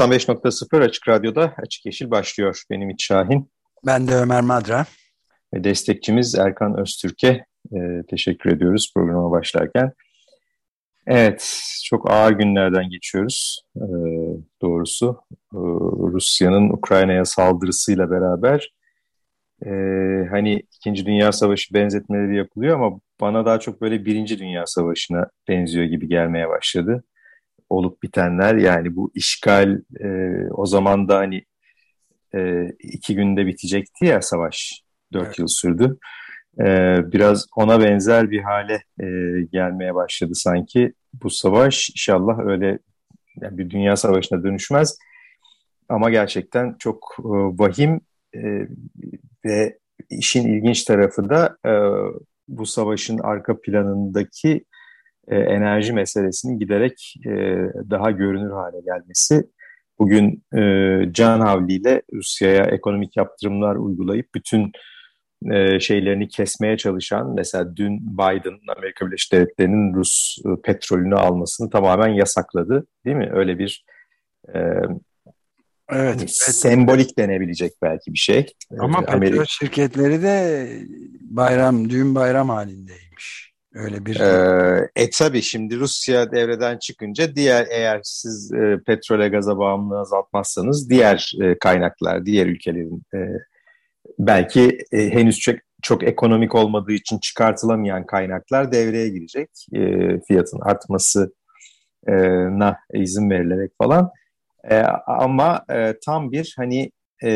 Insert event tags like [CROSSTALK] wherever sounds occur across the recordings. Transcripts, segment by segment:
...95.0 Açık Radyo'da Açık Yeşil başlıyor. Benim Ümit Şahin. Ben de Ömer Madra. Ve destekçimiz Erkan Öztürk'e e, teşekkür ediyoruz programa başlarken. Evet, çok ağır günlerden geçiyoruz e, doğrusu. E, Rusya'nın Ukrayna'ya saldırısıyla beraber e, hani İkinci Dünya Savaşı benzetmeleri yapılıyor ama bana daha çok böyle Birinci Dünya Savaşı'na benziyor gibi gelmeye başladı. Olup bitenler yani bu işgal e, o zaman da hani e, iki günde bitecekti ya savaş. Dört evet. yıl sürdü. E, biraz ona benzer bir hale e, gelmeye başladı sanki. Bu savaş inşallah öyle yani bir dünya savaşına dönüşmez. Ama gerçekten çok e, vahim e, ve işin ilginç tarafı da e, bu savaşın arka planındaki e, enerji meselesinin giderek e, daha görünür hale gelmesi bugün e, can havliyle Rusya'ya ekonomik yaptırımlar uygulayıp bütün e, şeylerini kesmeye çalışan mesela dün Biden Amerika Birleşik Devletleri'nin Rus e, petrolünü almasını tamamen yasakladı değil mi? Öyle bir e, Evet, evet. Sembolik denebilecek belki bir şey. Ama Amerika... petrol şirketleri de bayram, düğün bayram halindeymiş. Öyle bir... Ee, e tabi şimdi Rusya devreden çıkınca diğer eğer siz e, petrole gaza bağımlılığı azaltmazsanız diğer e, kaynaklar, diğer ülkelerin e, belki e, henüz çok, çok ekonomik olmadığı için çıkartılamayan kaynaklar devreye girecek. E, fiyatın artmasına izin verilerek falan. E, ama e, tam bir hani e,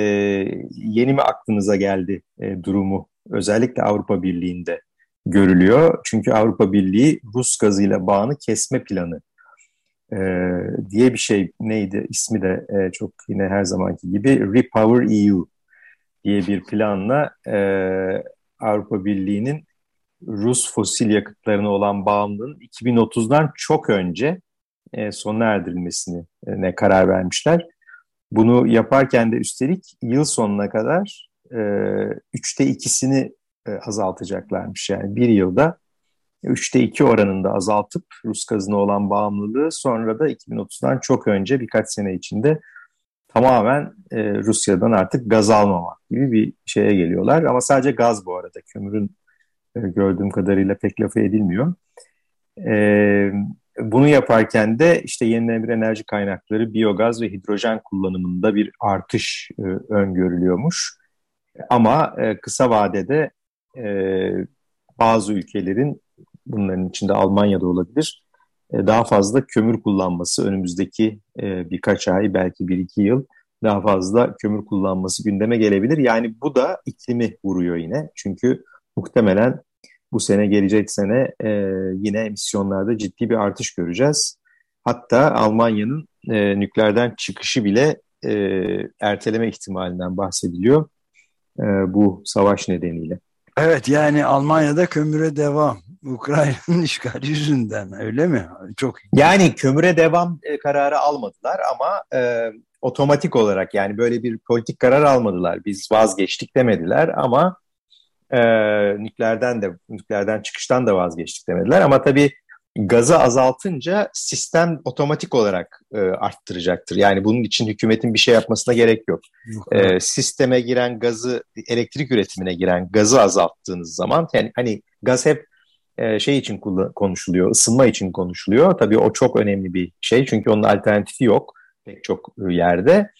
yeni mi aklınıza geldi e, durumu özellikle Avrupa Birliği'nde görülüyor. Çünkü Avrupa Birliği Rus gazıyla bağını kesme planı e, diye bir şey neydi ismi de e, çok yine her zamanki gibi Repower EU diye bir planla e, Avrupa Birliği'nin Rus fosil yakıtlarına olan bağımlılığının 2030'dan çok önce e, sona erdirilmesine e, karar vermişler. Bunu yaparken de üstelik yıl sonuna kadar e, üçte ikisini e, azaltacaklarmış. Yani bir yılda üçte iki oranında azaltıp Rus gazına olan bağımlılığı sonra da 2030'dan çok önce birkaç sene içinde tamamen e, Rusya'dan artık gaz almamak gibi bir şeye geliyorlar. Ama sadece gaz bu arada. Kömürün e, gördüğüm kadarıyla pek lafı edilmiyor. E, bunu yaparken de işte yenilenebilir enerji kaynakları, biyogaz ve hidrojen kullanımında bir artış e, öngörülüyormuş. Ama e, kısa vadede e, bazı ülkelerin, bunların içinde Almanya'da olabilir, e, daha fazla kömür kullanması önümüzdeki e, birkaç ay, belki bir iki yıl daha fazla kömür kullanması gündeme gelebilir. Yani bu da iklimi vuruyor yine. Çünkü muhtemelen bu sene gelecek sene e, yine emisyonlarda ciddi bir artış göreceğiz. Hatta Almanya'nın e, nükleerden çıkışı bile e, erteleme ihtimalinden bahsediliyor e, bu savaş nedeniyle. Evet yani Almanya'da kömüre devam. Ukrayna'nın [LAUGHS] işgali yüzünden öyle mi? Çok Yani kömüre devam e, kararı almadılar ama e, otomatik olarak yani böyle bir politik karar almadılar. Biz vazgeçtik demediler ama e, nükleerden de nükleerden çıkıştan da vazgeçtik demediler. Ama tabii gazı azaltınca sistem otomatik olarak e, arttıracaktır. Yani bunun için hükümetin bir şey yapmasına gerek yok. yok e, sisteme giren gazı, elektrik üretimine giren gazı azalttığınız zaman, yani hani gaz hep e, şey için konuşuluyor, ısınma için konuşuluyor. Tabii o çok önemli bir şey çünkü onun alternatifi yok pek çok yerde.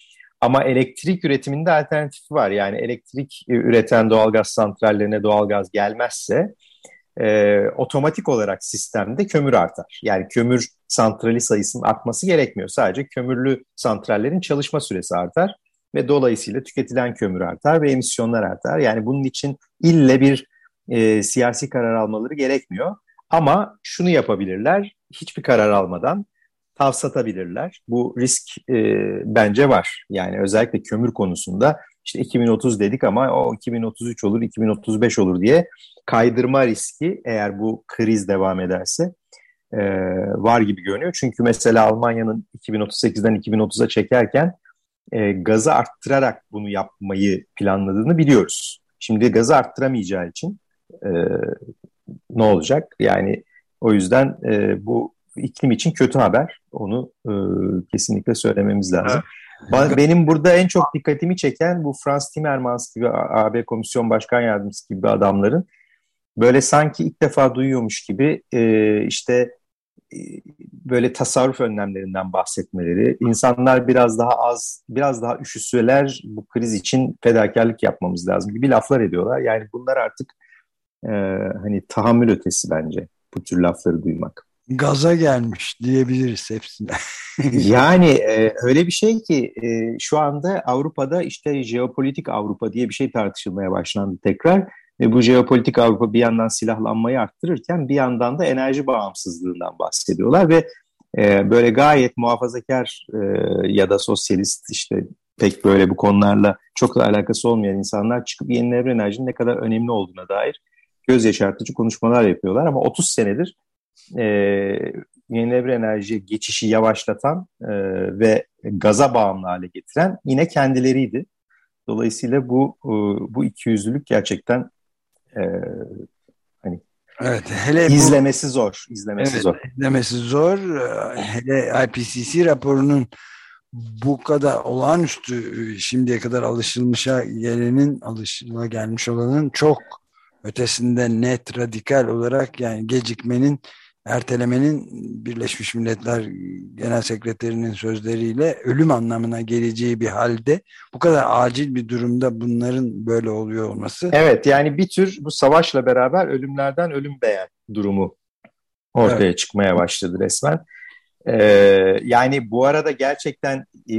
Ama elektrik üretiminde alternatifi var. Yani elektrik üreten doğalgaz santrallerine doğalgaz gelmezse e, otomatik olarak sistemde kömür artar. Yani kömür santrali sayısının artması gerekmiyor. Sadece kömürlü santrallerin çalışma süresi artar ve dolayısıyla tüketilen kömür artar ve emisyonlar artar. Yani bunun için ille bir e, siyasi karar almaları gerekmiyor. Ama şunu yapabilirler, hiçbir karar almadan tavsatabilirler. Bu risk e, bence var. Yani özellikle kömür konusunda işte 2030 dedik ama o 2033 olur, 2035 olur diye kaydırma riski eğer bu kriz devam ederse e, var gibi görünüyor. Çünkü mesela Almanya'nın 2038'den 2030'a çekerken e, gazı arttırarak bunu yapmayı planladığını biliyoruz. Şimdi gazı arttıramayacağı için e, ne olacak? Yani o yüzden e, bu iklim için kötü haber. Onu e, kesinlikle söylememiz lazım. Evet. Benim burada en çok dikkatimi çeken bu Frans Timmermans gibi AB Komisyon Başkan Yardımcısı gibi adamların böyle sanki ilk defa duyuyormuş gibi e, işte e, böyle tasarruf önlemlerinden bahsetmeleri, insanlar biraz daha az, biraz daha üşüsüler bu kriz için fedakarlık yapmamız lazım gibi laflar ediyorlar. Yani bunlar artık e, hani tahammül ötesi bence bu tür lafları duymak. Gaza gelmiş diyebiliriz hepsine. [LAUGHS] yani e, öyle bir şey ki e, şu anda Avrupa'da işte jeopolitik Avrupa diye bir şey tartışılmaya başlandı tekrar. Ve bu jeopolitik Avrupa bir yandan silahlanmayı arttırırken bir yandan da enerji bağımsızlığından bahsediyorlar. Ve e, böyle gayet muhafazakar e, ya da sosyalist işte pek böyle bu konularla çok da alakası olmayan insanlar çıkıp yenilenebilir enerjinin ne kadar önemli olduğuna dair göz yaşartıcı konuşmalar yapıyorlar. Ama 30 senedir e, yenilenebilir enerjiye geçişi yavaşlatan e, ve gaza bağımlı hale getiren yine kendileriydi. Dolayısıyla bu e, bu ikiyüzlülük gerçekten e, hani evet, hele izlemesi bu, zor. İzlemesi evet, zor. İzlemesi zor. Hele IPCC raporunun bu kadar olağanüstü şimdiye kadar alışılmışa gelenin alışıla gelmiş olanın çok ötesinde net radikal olarak yani gecikmenin ertelemenin Birleşmiş Milletler Genel Sekreterinin sözleriyle ölüm anlamına geleceği bir halde bu kadar acil bir durumda bunların böyle oluyor olması. Evet yani bir tür bu savaşla beraber ölümlerden ölüm beğen durumu ortaya evet. çıkmaya başladı resmen. Ee, yani bu arada gerçekten e,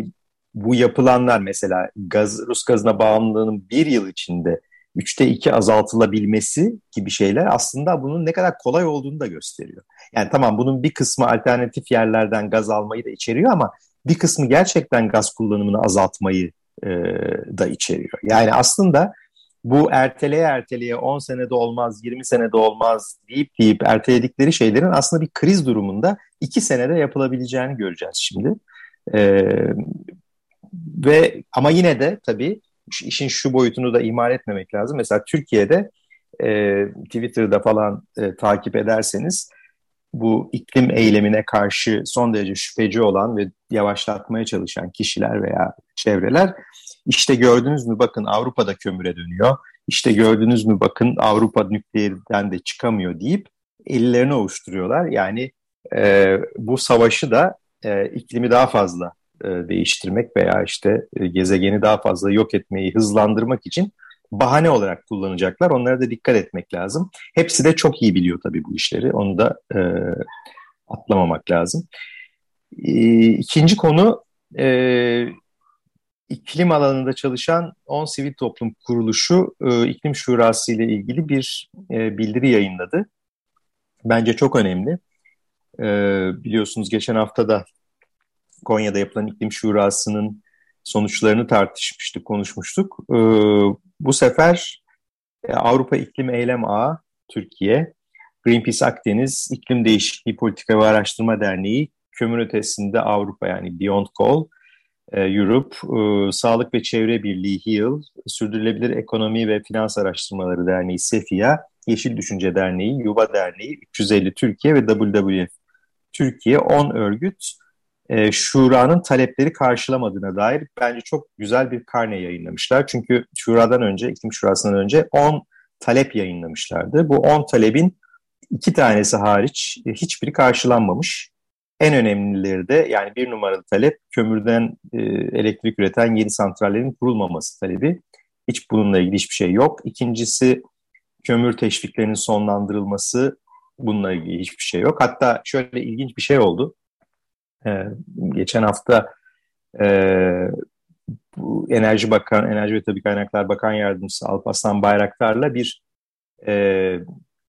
bu yapılanlar mesela gaz, Rus gazına bağımlılığının bir yıl içinde üçte iki azaltılabilmesi gibi şeyler aslında bunun ne kadar kolay olduğunu da gösteriyor. Yani tamam bunun bir kısmı alternatif yerlerden gaz almayı da içeriyor ama bir kısmı gerçekten gaz kullanımını azaltmayı e, da içeriyor. Yani aslında bu erteleye erteleye 10 senede olmaz, 20 senede olmaz deyip deyip erteledikleri şeylerin aslında bir kriz durumunda 2 senede yapılabileceğini göreceğiz şimdi. Ee, ve ama yine de tabii işin şu boyutunu da ihmal etmemek lazım. Mesela Türkiye'de e, Twitter'da falan e, takip ederseniz bu iklim eylemine karşı son derece şüpheci olan ve yavaşlatmaya çalışan kişiler veya çevreler işte gördünüz mü bakın Avrupa'da kömüre dönüyor. İşte gördünüz mü bakın Avrupa nükleerden de çıkamıyor deyip ellerini ovuşturuyorlar. Yani e, bu savaşı da e, iklimi daha fazla e, değiştirmek veya işte e, gezegeni daha fazla yok etmeyi hızlandırmak için bahane olarak kullanacaklar. Onlara da dikkat etmek lazım. Hepsi de çok iyi biliyor tabii bu işleri. Onu da e, atlamamak lazım. E, ikinci konu e, iklim alanında çalışan 10 sivil toplum kuruluşu e, iklim şurası ile ilgili bir e, bildiri yayınladı. Bence çok önemli. E, biliyorsunuz geçen hafta da Konya'da yapılan iklim şurasının sonuçlarını tartışmıştık, konuşmuştuk. E, bu sefer e, Avrupa İklim Eylem Ağı Türkiye, Greenpeace Akdeniz, İklim Değişikliği Politika ve Araştırma Derneği, Kömür Ötesinde Avrupa yani Beyond Coal, e, Europe, e, Sağlık ve Çevre Birliği HEAL, Sürdürülebilir Ekonomi ve Finans Araştırmaları Derneği SEFIA, Yeşil Düşünce Derneği, Yuva Derneği, 350 Türkiye ve WWF Türkiye 10 örgüt e, Şura'nın talepleri karşılamadığına dair bence çok güzel bir karne yayınlamışlar. Çünkü Şura'dan önce, iklim Şurası'ndan önce 10 talep yayınlamışlardı. Bu 10 talebin iki tanesi hariç e, hiçbiri karşılanmamış. En önemlileri de yani bir numaralı talep kömürden e, elektrik üreten yeni santrallerin kurulmaması talebi. Hiç bununla ilgili hiçbir şey yok. İkincisi kömür teşviklerinin sonlandırılması. Bununla ilgili hiçbir şey yok. Hatta şöyle ilginç bir şey oldu. Ee, geçen hafta e, bu Enerji Bakan, Enerji ve Tabi Kaynaklar Bakan Yardımcısı Alparslan Bayraktar'la bir e,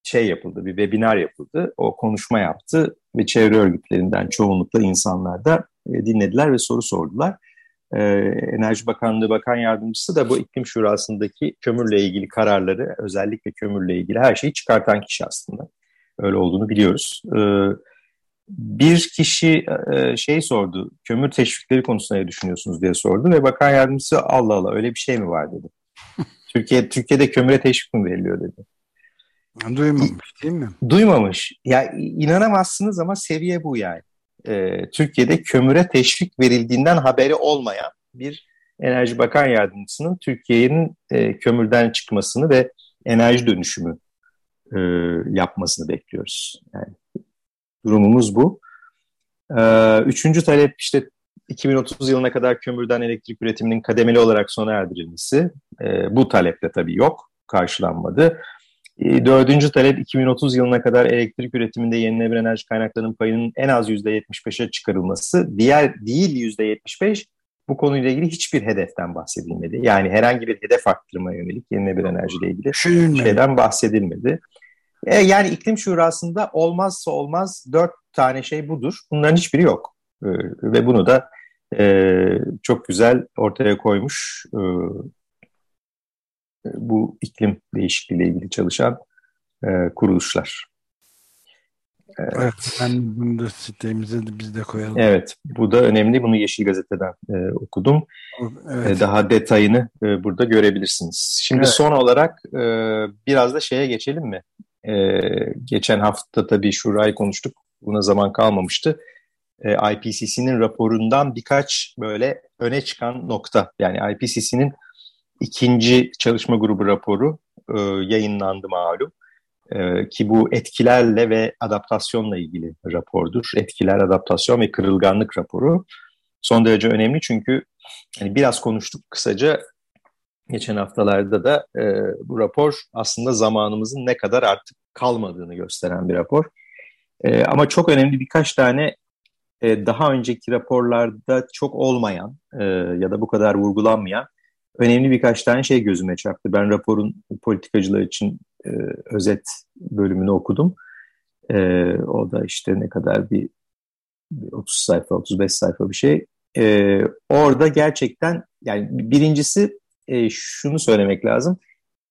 şey yapıldı, bir webinar yapıldı. O konuşma yaptı. ve çevre örgütlerinden çoğunlukla insanlar da e, dinlediler ve soru sordular. E, Enerji Bakanlığı Bakan Yardımcısı da bu iklim şurasındaki kömürle ilgili kararları özellikle kömürle ilgili her şeyi çıkartan kişi aslında. Öyle olduğunu biliyoruz. E, bir kişi e, şey sordu, kömür teşvikleri konusunda ne düşünüyorsunuz diye sordu ve bakan yardımcısı Allah Allah öyle bir şey mi var dedi. [LAUGHS] Türkiye Türkiye'de kömüre teşvik mi veriliyor dedi. Duymamış değil mi? Duymamış. Ya inanamazsınız ama seviye bu yani. Ee, Türkiye'de kömüre teşvik verildiğinden haberi olmayan bir Enerji Bakan Yardımcısının Türkiye'nin e, kömürden çıkmasını ve enerji dönüşümü e, yapmasını bekliyoruz. Yani durumumuz bu. Ee, üçüncü talep işte 2030 yılına kadar kömürden elektrik üretiminin kademeli olarak sona erdirilmesi. Ee, bu talep de tabii yok, karşılanmadı. Ee, dördüncü talep 2030 yılına kadar elektrik üretiminde yenilenebilir enerji kaynaklarının payının en az %75'e çıkarılması. Diğer değil %75 bu konuyla ilgili hiçbir hedeften bahsedilmedi. Yani herhangi bir hedef arttırmaya yönelik yenilenebilir enerjiyle ilgili şeyden bahsedilmedi. E, yani iklim şurasında olmazsa olmaz dört tane şey budur. Bunların hiçbiri yok. E, ve bunu da e, çok güzel ortaya koymuş e, bu iklim değişikliğiyle ilgili çalışan e, kuruluşlar. Evet. evet. Ben bunu da sitemize de biz de koyalım. Evet. Bu da önemli. Bunu Yeşil Gazete'den e, okudum. Evet. E, daha detayını e, burada görebilirsiniz. Şimdi evet. son olarak e, biraz da şeye geçelim mi? E, geçen hafta tabii Şura'yı konuştuk. Buna zaman kalmamıştı. E, IPCC'nin raporundan birkaç böyle öne çıkan nokta. Yani IPCC'nin ikinci çalışma grubu raporu e, yayınlandı malum. E, ki bu etkilerle ve adaptasyonla ilgili rapordur. Etkiler, adaptasyon ve kırılganlık raporu. Son derece önemli çünkü yani biraz konuştuk kısaca geçen haftalarda da e, bu rapor aslında zamanımızın ne kadar artık kalmadığını gösteren bir rapor. E, ama çok önemli birkaç tane e, daha önceki raporlarda çok olmayan e, ya da bu kadar vurgulanmayan önemli birkaç tane şey gözüme çarptı. Ben raporun politikacılar için e, özet bölümünü okudum. E, o da işte ne kadar bir, bir 30 sayfa, 35 sayfa bir şey. E, orada gerçekten yani birincisi e, şunu söylemek lazım.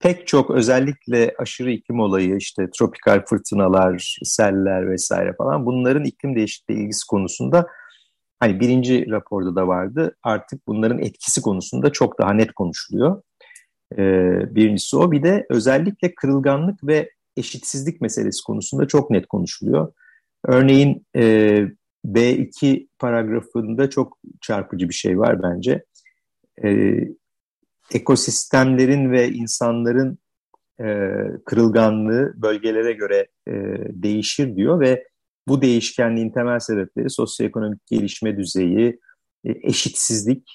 Pek çok özellikle aşırı iklim olayı işte tropikal fırtınalar, seller vesaire falan bunların iklim değişikliği ilgisi konusunda hani birinci raporda da vardı artık bunların etkisi konusunda çok daha net konuşuluyor. Ee, birincisi o bir de özellikle kırılganlık ve eşitsizlik meselesi konusunda çok net konuşuluyor. Örneğin e, B2 paragrafında çok çarpıcı bir şey var bence. E, ekosistemlerin ve insanların e, kırılganlığı bölgelere göre e, değişir diyor ve bu değişkenliğin temel sebepleri sosyoekonomik gelişme düzeyi, e, eşitsizlik,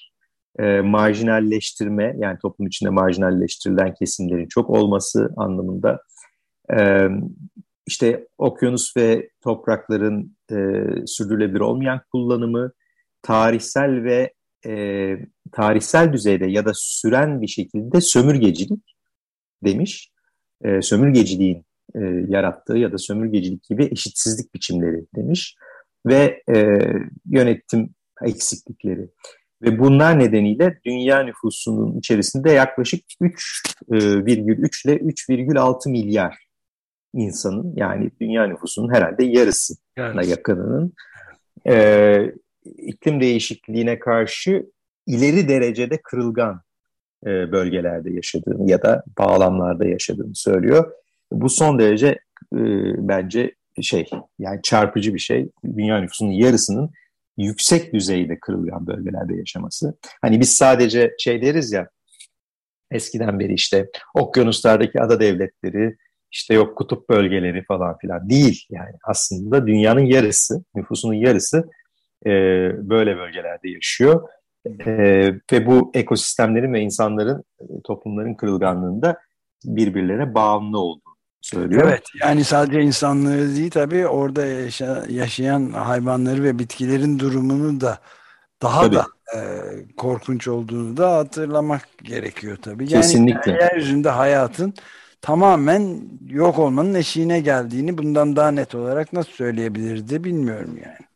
e, marjinalleştirme yani toplum içinde marjinalleştirilen kesimlerin çok olması anlamında. E, işte okyanus ve toprakların e, sürdürülebilir olmayan kullanımı, tarihsel ve e, tarihsel düzeyde ya da süren bir şekilde sömürgecilik demiş. E, sömürgeciliğin e, yarattığı ya da sömürgecilik gibi eşitsizlik biçimleri demiş. Ve e, yönetim eksiklikleri. Ve bunlar nedeniyle dünya nüfusunun içerisinde yaklaşık 3,3 e, ile 3,6 milyar insanın yani dünya nüfusunun herhalde yarısına evet. yakınının e, iklim değişikliğine karşı ileri derecede kırılgan e, bölgelerde yaşadığını ya da bağlamlarda yaşadığını söylüyor. Bu son derece e, bence şey yani çarpıcı bir şey. Dünya nüfusunun yarısının yüksek düzeyde kırılgan bölgelerde yaşaması. Hani biz sadece şey deriz ya eskiden beri işte okyanuslardaki ada devletleri, işte yok kutup bölgeleri falan filan değil. Yani aslında dünyanın yarısı, nüfusunun yarısı e, böyle bölgelerde yaşıyor. E, ve bu ekosistemlerin ve insanların, e, toplumların kırılganlığında birbirlerine bağımlı olduğunu söylüyor. Evet yani sadece insanlığı değil tabii orada yaşa, yaşayan hayvanları ve bitkilerin durumunu da daha tabii. da e, korkunç olduğunu da hatırlamak gerekiyor tabii. Yani Kesinlikle. yeryüzünde hayatın tamamen yok olmanın eşiğine geldiğini bundan daha net olarak nasıl söyleyebilirdi bilmiyorum yani.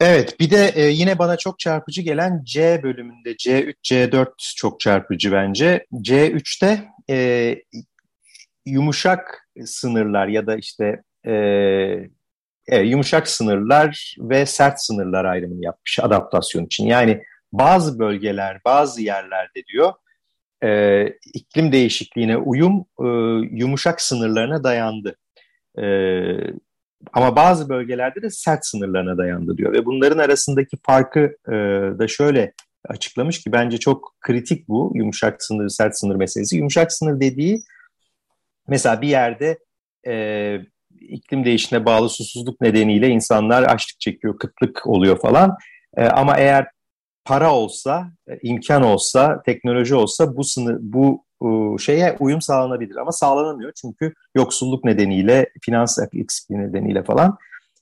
Evet bir de e, yine bana çok çarpıcı gelen C bölümünde C3, C4 çok çarpıcı bence. C3'te e, yumuşak sınırlar ya da işte e, e, yumuşak sınırlar ve sert sınırlar ayrımını yapmış adaptasyon için. Yani bazı bölgeler, bazı yerlerde diyor e, iklim değişikliğine uyum e, yumuşak sınırlarına dayandı. E, ama bazı bölgelerde de sert sınırlarına dayandı diyor. Ve bunların arasındaki farkı e, da şöyle açıklamış ki bence çok kritik bu yumuşak sınır, sert sınır meselesi. Yumuşak sınır dediği mesela bir yerde e, iklim değişimine bağlı susuzluk nedeniyle insanlar açlık çekiyor, kıtlık oluyor falan. E, ama eğer para olsa, e, imkan olsa, teknoloji olsa bu sınır, bu şeye uyum sağlanabilir ama sağlanamıyor çünkü yoksulluk nedeniyle, finans eksikliği nedeniyle falan.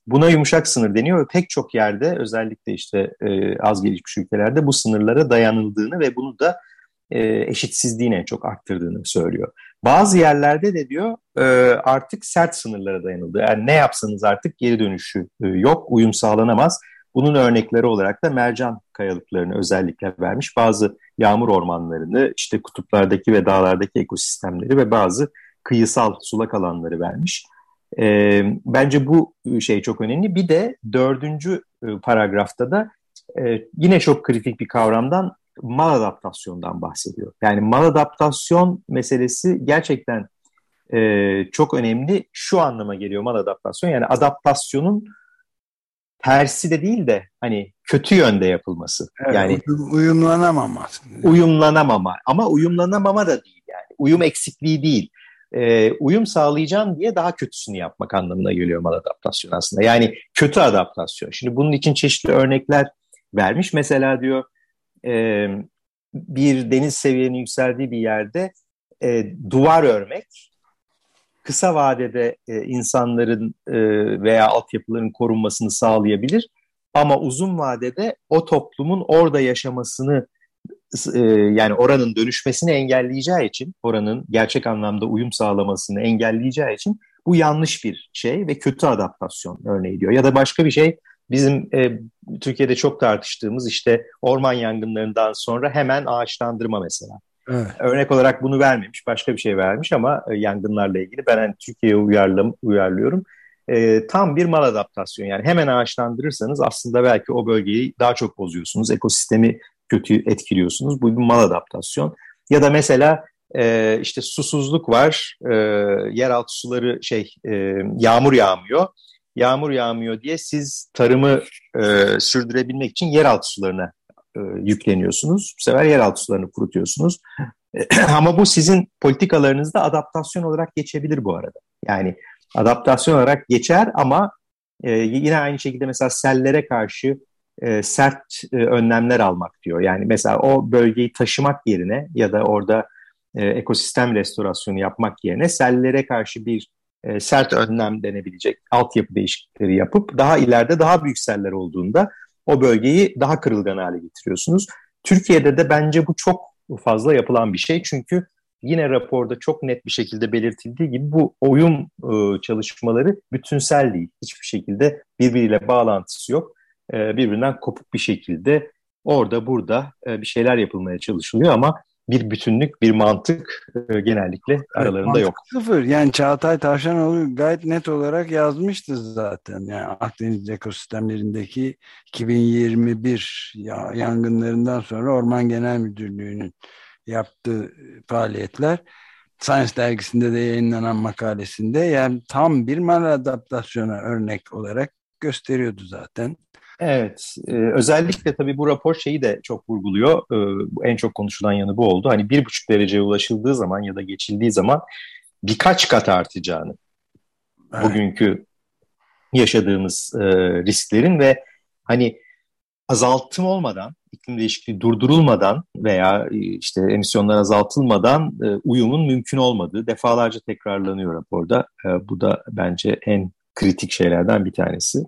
Buna yumuşak sınır deniyor ve pek çok yerde özellikle işte e, az gelişmiş ülkelerde bu sınırlara dayanıldığını ve bunu da e, eşitsizliğini çok arttırdığını söylüyor. Bazı yerlerde de diyor e, artık sert sınırlara dayanıldı. Yani ne yapsanız artık geri dönüşü e, yok, uyum sağlanamaz. Bunun örnekleri olarak da mercan kayalıklarını özellikle vermiş. Bazı yağmur ormanlarını, işte kutuplardaki ve dağlardaki ekosistemleri ve bazı kıyısal sulak alanları vermiş. E, bence bu şey çok önemli. Bir de dördüncü e, paragrafta da e, yine çok kritik bir kavramdan mal adaptasyondan bahsediyor. Yani mal adaptasyon meselesi gerçekten e, çok önemli. Şu anlama geliyor mal adaptasyon. Yani adaptasyonun tersi de değil de hani kötü yönde yapılması. Evet, yani uyumlanamama. Uyumlanamama ama uyumlanamama da değil yani. Uyum eksikliği değil. Ee, uyum sağlayacağım diye daha kötüsünü yapmak anlamına geliyor mal adaptasyon aslında. Yani kötü adaptasyon. Şimdi bunun için çeşitli örnekler vermiş. Mesela diyor e, bir deniz seviyenin yükseldiği bir yerde e, duvar örmek kısa vadede e, insanların e, veya altyapıların korunmasını sağlayabilir. Ama uzun vadede o toplumun orada yaşamasını e, yani oranın dönüşmesini engelleyeceği için, oranın gerçek anlamda uyum sağlamasını engelleyeceği için bu yanlış bir şey ve kötü adaptasyon örneği diyor. Ya da başka bir şey bizim e, Türkiye'de çok tartıştığımız işte orman yangınlarından sonra hemen ağaçlandırma mesela. Evet. Örnek olarak bunu vermemiş, başka bir şey vermiş ama e, yangınlarla ilgili ben hani Türkiye'ye uyarlıyorum. E, tam bir mal adaptasyon yani hemen ağaçlandırırsanız aslında belki o bölgeyi daha çok bozuyorsunuz, ekosistemi kötü etkiliyorsunuz. Bu bir mal adaptasyon. Ya da mesela e, işte susuzluk var, e, yeraltı suları şey e, yağmur yağmıyor. Yağmur yağmıyor diye siz tarımı e, sürdürebilmek için yeraltı sularına e, yükleniyorsunuz. Bu sefer yeraltı sularını kurutuyorsunuz. [CLEARS THROAT] Ama bu sizin politikalarınızda adaptasyon olarak geçebilir bu arada. Yani adaptasyon olarak geçer ama e, yine aynı şekilde mesela sellere karşı e, sert önlemler almak diyor. Yani mesela o bölgeyi taşımak yerine ya da orada ekosistem restorasyonu yapmak yerine sellere karşı bir sert önlem denebilecek altyapı değişiklikleri yapıp daha ileride daha büyük seller olduğunda o bölgeyi daha kırılgan hale getiriyorsunuz. Türkiye'de de bence bu çok fazla yapılan bir şey çünkü yine raporda çok net bir şekilde belirtildiği gibi bu oyun e, çalışmaları bütünsel değil. Hiçbir şekilde birbiriyle bağlantısı yok. E, birbirinden kopuk bir şekilde orada burada e, bir şeyler yapılmaya çalışılıyor ama bir bütünlük, bir mantık e, genellikle aralarında evet, yok. Sıfır. Yani Çağatay Tavşanoğlu gayet net olarak yazmıştı zaten. Yani Akdeniz ekosistemlerindeki 2021 yangınlarından sonra Orman Genel Müdürlüğü'nün yaptığı faaliyetler Science dergisinde de yayınlanan makalesinde yani tam bir maladaptasyona örnek olarak gösteriyordu zaten. Evet, e, özellikle tabii bu rapor şeyi de çok vurguluyor. E, en çok konuşulan yanı bu oldu. Hani bir buçuk dereceye ulaşıldığı zaman ya da geçildiği zaman birkaç kat artacağını, evet. bugünkü yaşadığımız e, risklerin ve hani azaltım olmadan, iklim değişikliği durdurulmadan veya e, işte emisyonlar azaltılmadan e, uyumun mümkün olmadığı defalarca tekrarlanıyor raporda. E, bu da bence en kritik şeylerden bir tanesi.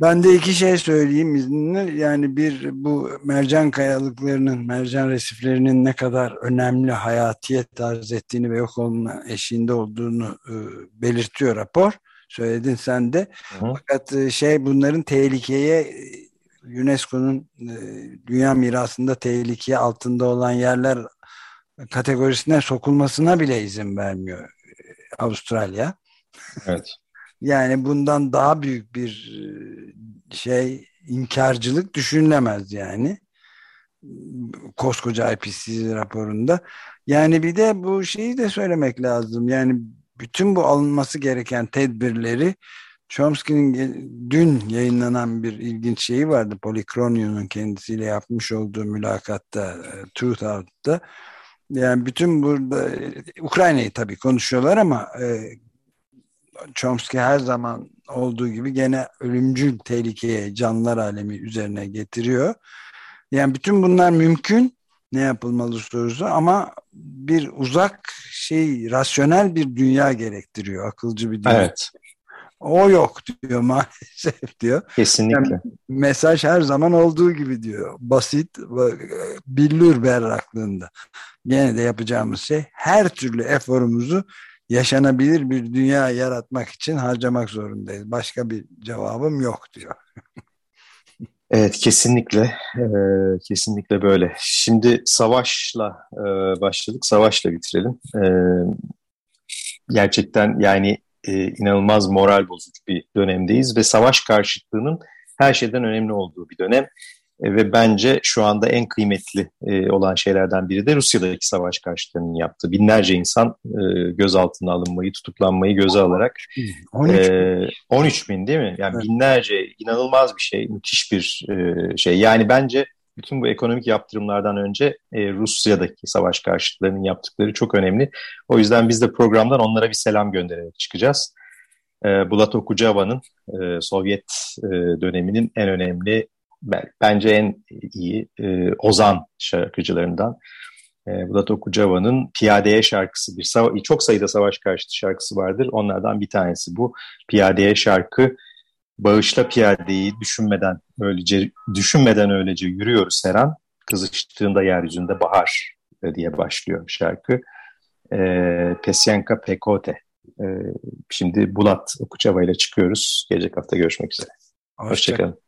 Ben de iki şey söyleyeyim izninle. Yani bir bu mercan kayalıklarının, mercan resiflerinin ne kadar önemli hayatiyet arz ettiğini ve yok olma eşiğinde olduğunu e, belirtiyor rapor. Söyledin sen de. Hı. Fakat e, şey bunların tehlikeye e, UNESCO'nun e, dünya mirasında tehlikeye altında olan yerler kategorisine sokulmasına bile izin vermiyor e, Avustralya. Evet. Yani bundan daha büyük bir e, şey inkarcılık düşünülemez yani. Koskoca IPCC raporunda. Yani bir de bu şeyi de söylemek lazım. Yani bütün bu alınması gereken tedbirleri Chomsky'nin dün yayınlanan bir ilginç şeyi vardı. Polikronio'nun kendisiyle yapmış olduğu mülakatta e, Truth Out'ta. Yani bütün burada Ukrayna'yı tabii konuşuyorlar ama e, Chomsky her zaman olduğu gibi gene ölümcül tehlikeye canlılar alemi üzerine getiriyor. Yani bütün bunlar mümkün ne yapılmalı sorusu ama bir uzak şey rasyonel bir dünya gerektiriyor akılcı bir dünya. Evet. O yok diyor maalesef diyor. Kesinlikle. Yani mesaj her zaman olduğu gibi diyor. Basit, billur berraklığında. Gene de yapacağımız şey her türlü eforumuzu yaşanabilir bir dünya yaratmak için harcamak zorundayız. Başka bir cevabım yok diyor. Evet kesinlikle ee, kesinlikle böyle. Şimdi savaşla e, başladık, savaşla bitirelim. E, gerçekten yani e, inanılmaz moral bozucu bir dönemdeyiz ve savaş karşıtlığının her şeyden önemli olduğu bir dönem. E, ve bence şu anda en kıymetli e, olan şeylerden biri de Rusya'daki savaş karşıtlarının yaptığı. Binlerce insan e, gözaltına alınmayı, tutuklanmayı göze alarak 13 bin, 13 bin değil mi? Yani evet. binlerce inanılmaz bir şey, müthiş bir şey. Yani bence bütün bu ekonomik yaptırımlardan önce Rusya'daki savaş karşıtlarının yaptıkları çok önemli. O yüzden biz de programdan onlara bir selam göndererek çıkacağız. Bulat Okucava'nın Sovyet döneminin en önemli bence en iyi e, Ozan şarkıcılarından. E, Bulat Okucava'nın Piyadeye şarkısı bir çok sayıda savaş karşıtı şarkısı vardır. Onlardan bir tanesi bu. Piyadeye şarkı Bağışla piyadeyi düşünmeden öylece düşünmeden öylece yürüyoruz her an. Kızıştığında yeryüzünde bahar e, diye başlıyor şarkı. E, Pesyanka Pekote. E, şimdi Bulat Okucava ile çıkıyoruz. Gelecek hafta görüşmek üzere. Hoşçakalın. Hoşça